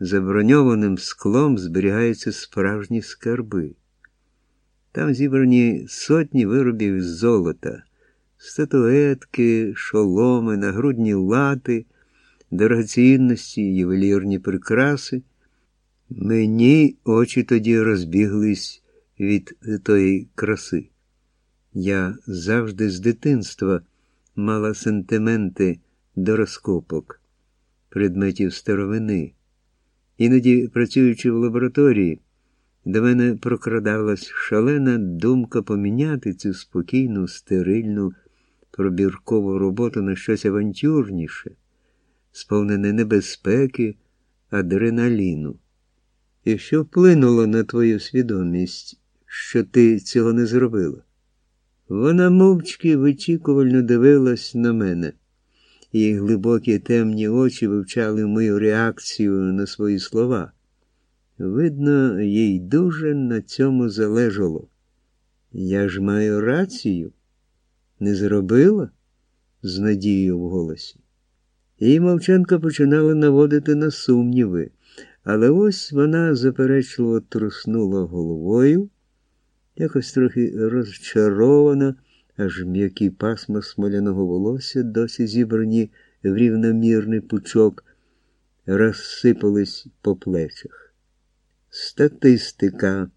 за броньованим склом зберігаються справжні скарби. Там зібрані сотні виробів з золота, статуетки, шоломи, нагрудні лати, дорогоцінності, ювелірні прикраси. Мені очі тоді розбіглись від тої краси. Я завжди з дитинства мала сентименти до розкопок, предметів старовини. Іноді, працюючи в лабораторії, до мене прокрадалась шалена думка поміняти цю спокійну, стерильну, пробіркову роботу на щось авантюрніше, сповнене небезпеки, адреналіну. І що вплинуло на твою свідомість, що ти цього не зробила? Вона мовчки вичікувально дивилась на мене. Її глибокі темні очі вивчали мою реакцію на свої слова. Видно, їй дуже на цьому залежало. Я ж маю рацію, не зробила? з надією в голосі. Її мовчанка починала наводити на сумніви, але ось вона заперечливо труснула головою, якось трохи розчарована, аж м'які пасма смоляного волосся, досі зібрані в рівномірний пучок, розсипались по плечах. Статистика.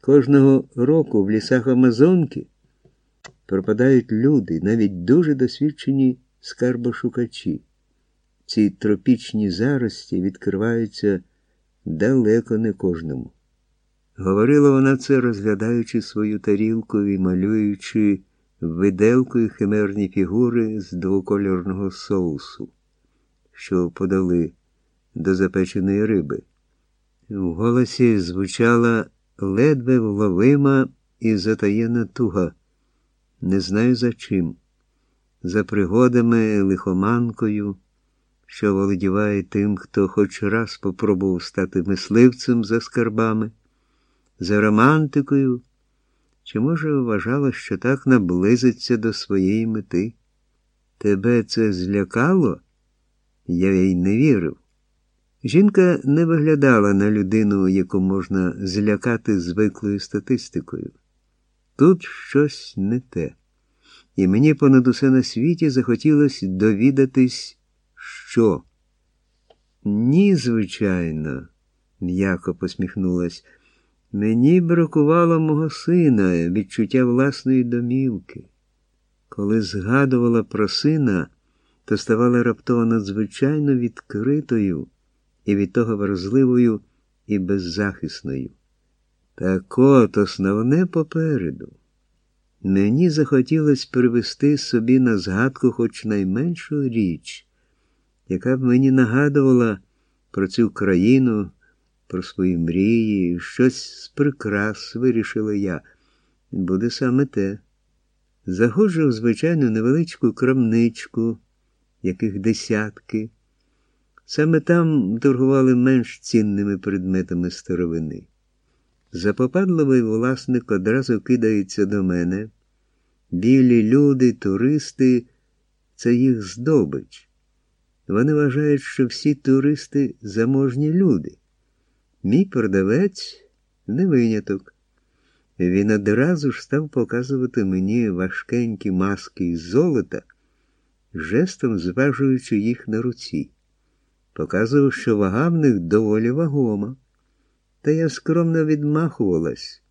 Кожного року в лісах Амазонки пропадають люди, навіть дуже досвідчені скарбошукачі. Ці тропічні зарості відкриваються далеко не кожному. Говорила вона це, розглядаючи свою тарілку і малюючи виделкою химерні фігури з двокольорного соусу, що подали до запеченої риби. В голосі звучала ледве вловима і затаєна туга. Не знаю за чим, за пригодами лихоманкою, що володіває тим, хто хоч раз попробував стати мисливцем за скарбами, за романтикою, чи, може, вважала, що так наблизиться до своєї мети. Тебе це злякало? Я їй не вірив. Жінка не виглядала на людину, яку можна злякати звиклою статистикою. Тут щось не те. І мені понад усе на світі захотілося довідатись, що. Ні, звичайно, м'яко посміхнулась. Мені бракувало мого сина, відчуття власної домівки. Коли згадувала про сина, то ставала раптово надзвичайно відкритою і від того вразливою і беззахисною. Так от основне попереду. Мені захотілося привести собі на згадку хоч найменшу річ, яка б мені нагадувала про цю країну, про свої мрії, щось з прикрас вирішила я. Буде саме те. Заходжу в звичайну невеличку крамничку, яких десятки. Саме там торгували менш цінними предметами старовини. Запопадливий власник одразу кидається до мене. Білі люди, туристи це їх здобич. Вони вважають, що всі туристи заможні люди. Мій продавець не виняток. Він одразу ж став показувати мені важкенькі маски із золота, жестом зважуючи їх на руці показував, що вага в них доволі вагома. Та я скромно відмахувалась,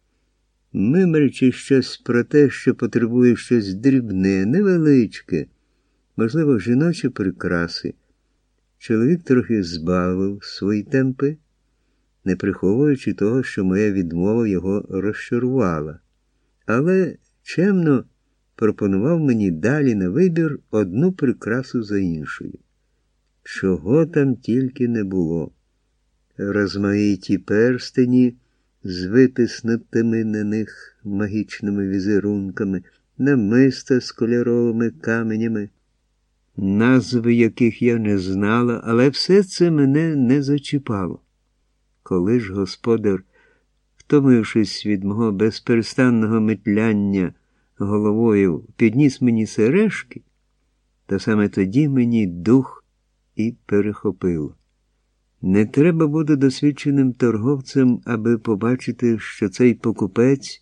мимрячи щось про те, що потребує щось дрібне, невеличке, можливо, жіночі прикраси. Чоловік трохи збавив свої темпи, не приховуючи того, що моя відмова його розчарувала, але чемно пропонував мені далі на вибір одну прикрасу за іншою. Чого там тільки не було. Розмаїті перстені з витиснутими на них магічними візерунками, намиста з кольоровими каменями, назви яких я не знала, але все це мене не зачіпало. Коли ж господар, втомившись від мого безперестанного метляння головою, підніс мені сережки, то саме тоді мені дух і перехопило. Не треба бути досвідченим торговцем, аби побачити, що цей покупець